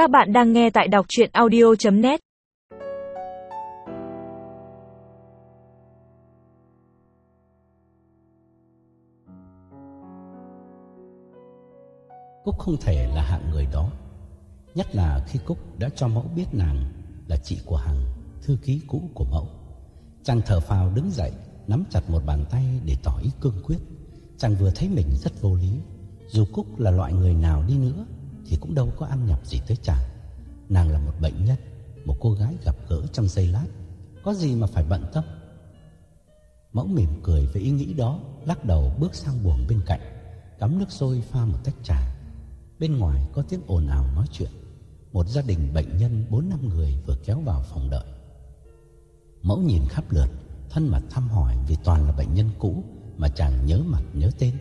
Các bạn đang nghe tại đọc chuyện audio.net Cúc không thể là hạng người đó. Nhất là khi Cúc đã cho mẫu biết nàng là chị của Hằng Thư ký cũ của mẫu. Chàng thở phào đứng dậy, Nắm chặt một bàn tay để tỏ ý cương quyết. Chàng vừa thấy mình rất vô lý. Dù Cúc là loại người nào đi nữa thì cũng đâu có ăn nhập gì tới chàng Nàng là một bệnh nhân, Một cô gái gặp gỡ trong giây lát, Có gì mà phải bận tâm? Mẫu mỉm cười với ý nghĩ đó, Lắc đầu bước sang buồng bên cạnh, Cắm nước sôi pha một tách trà. Bên ngoài có tiếng ồn ào nói chuyện. Một gia đình bệnh nhân 4-5 người vừa kéo vào phòng đợi. Mẫu nhìn khắp lượt, Thân mặt thăm hỏi vì toàn là bệnh nhân cũ Mà chàng nhớ mặt nhớ tên.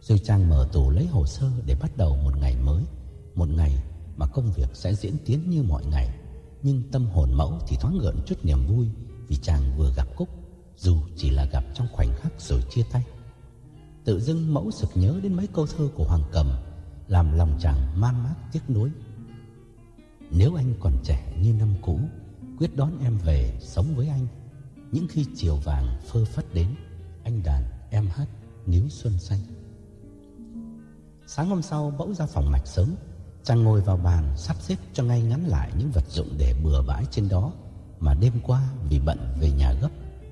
Rồi chàng mở tủ lấy hồ sơ Để bắt đầu công việc sẽ diễn tiến như mọi ngày, Nhưng tâm hồn mẫu thì thoáng gợn chút niềm vui Vì chàng vừa gặp Cúc, Dù chỉ là gặp trong khoảnh khắc rồi chia tay. Tự dưng mẫu sực nhớ đến mấy câu thơ của Hoàng Cầm, Làm lòng chàng man mác tiếc nuối. Nếu anh còn trẻ như năm cũ, Quyết đón em về sống với anh. Những khi chiều vàng phơ phất đến, Anh đàn em hát níu xuân xanh Sáng hôm sau, mẫu ra phòng mạch sớm. Chàng ngồi vào bàn sắp xếp cho ngay ngắn lại những vật dụng để bừa bãi trên đó. Mà đêm qua, vì bận về nhà gấp,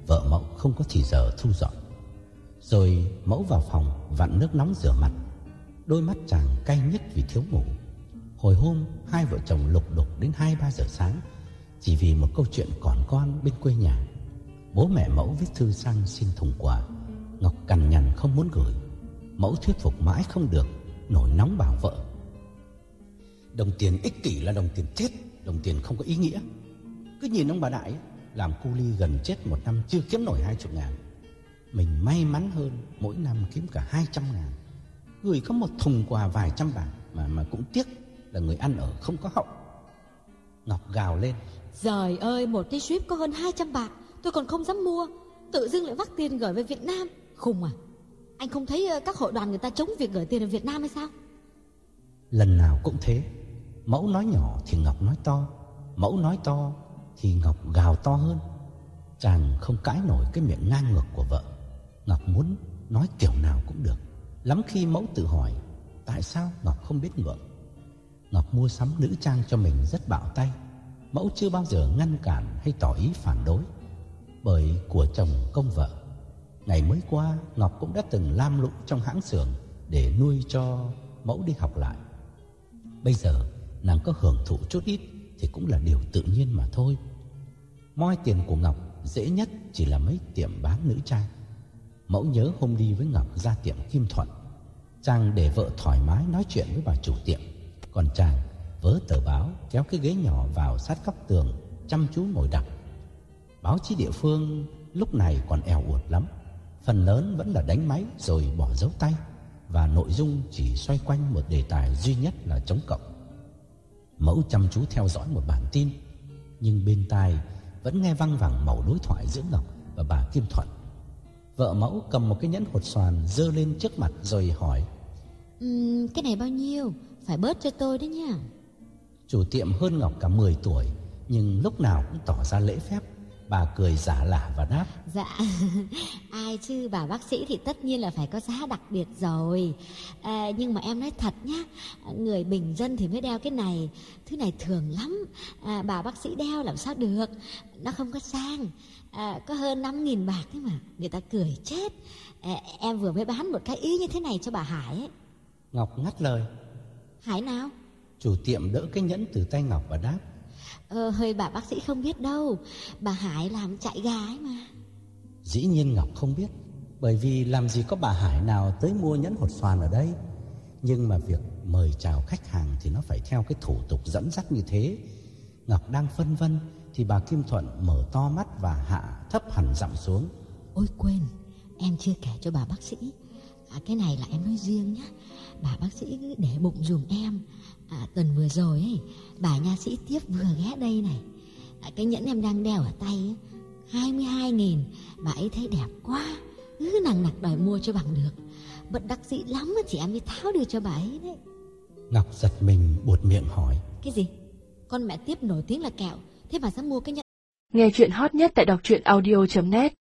Vợ mẫu không có thì giờ thu dọn. Rồi mẫu vào phòng, vặn nước nóng rửa mặt. Đôi mắt chàng cay nhất vì thiếu ngủ. Hồi hôm, hai vợ chồng lục đục đến 2-3 giờ sáng, Chỉ vì một câu chuyện còn con bên quê nhà. Bố mẹ mẫu viết thư sang xin thùng quà. Ngọc cằn nhằn không muốn gửi. Mẫu thuyết phục mãi không được, Nổi nóng bảo vợ. Đồng tiền ích kỷ là đồng tiền chết Đồng tiền không có ý nghĩa. Cứ nhìn ông bà Đại Làm cu ly gần chết một năm chưa kiếm nổi hai chục ngàn. Mình may mắn hơn Mỗi năm kiếm cả hai trăm ngàn. Gửi có một thùng quà vài trăm bạc Mà mà cũng tiếc là người ăn ở không có hậu. Ngọc gào lên. Trời ơi một cái ship có hơn 200 bạc Tôi còn không dám mua. Tự dưng lại vắt tiền gửi về Việt Nam. Khùng à? Anh không thấy ờ, các hội đoàn người ta chống việc gửi tiền ở Việt Nam hay sao? Lần nào cũng thế Mẫu nói nhỏ thì Ngọc nói to, Mẫu nói to thì Ngọc gào to hơn. Chàng không cãi nổi cái miệng ngang ngược của vợ. Ngọc muốn nói kiểu nào cũng được. Lắm khi mẫu tự hỏi, Tại sao Ngọc không biết ngượng? Ngọc mua sắm nữ trang cho mình rất bạo tay. Mẫu chưa bao giờ ngăn cản hay tỏ ý phản đối. Bởi của chồng công vợ. Ngày mới qua, Ngọc cũng đã từng lam lũ trong hãng xưởng Để nuôi cho mẫu đi học lại. Bây giờ nàng có hưởng thụ chút ít Thì cũng là điều tự nhiên mà thôi. Moi tiền của Ngọc Dễ nhất chỉ là mấy tiệm bán nữ trang Mẫu nhớ hôm đi với Ngọc ra tiệm Kim Thuận. Chàng để vợ thoải mái nói chuyện với bà chủ tiệm. Còn chàng vớ tờ báo Kéo cái ghế nhỏ vào sát góc tường Chăm chú ngồi đọc. Báo chí địa phương lúc này còn eo uột lắm. Phần lớn vẫn là đánh máy rồi bỏ dấu tay. Và nội dung chỉ xoay quanh một đề tài duy nhất là chống cộng. Mẫu chăm chú theo dõi một bản tin Nhưng bên tai vẫn nghe văng vẳng mẩu đối thoại giữa Ngọc và bà Kim Thuận. Vợ mẫu cầm một cái nhẫn hột xoàn dơ lên trước mặt rồi hỏi Ừm, Cái này bao nhiêu? Phải bớt cho tôi đấy nha. Chủ tiệm hơn Ngọc cả 10 tuổi Nhưng lúc nào cũng tỏ ra lễ phép Bà cười giả lả và đáp. Dạ Ai chứ bà bác sĩ thì tất nhiên là phải có giá đặc biệt rồi. À, Nhưng mà em nói thật nhá Người bình dân thì mới đeo cái này Thứ này thường lắm. À, Bà bác sĩ đeo làm sao được Nó không có sang. À, Có hơn 5.000 bạc thế mà Người ta cười chết. À, Em vừa mới bán một cái ý như thế này cho bà Hải ấy. Ngọc ngắt lời. Hải nào? Chủ tiệm đỡ cái nhẫn từ tay Ngọc và đáp Ờ, hơi bà bác sĩ không biết đâu. Bà Hải làm chạy ấy mà. Dĩ nhiên Ngọc không biết Bởi vì làm gì có bà Hải nào tới mua nhẫn hột xoàn ở đây. Nhưng mà việc mời chào khách hàng Thì nó phải theo cái thủ tục dẫn dắt như thế. Ngọc đang phân vân Thì bà Kim Thuận mở to mắt và hạ thấp hẳn giọng xuống. Ôi quên Em chưa kể cho bà bác sĩ à, Cái này là em nói riêng nhá. Bà bác sĩ cứ để bụng dùm em. À, Tuần vừa rồi ấy Bà nha sĩ tiếp vừa ghé đây này. À, Cái nhẫn em đang đeo ở tay ấy, 22 nghìn Bà ấy thấy đẹp quá. Cứ nặng nặc đòi mua cho bằng được. Bất đắc dĩ lắm mà chị em mới tháo đưa cho bà ấy đấy. Ngọc giật mình buột miệng hỏi. Cái gì? con mẹ tiếp nổi tiếng là kẹo thế mà dám mua cái nhẫn? Nghe chuyện hot nhất tại đọc truyện audio.net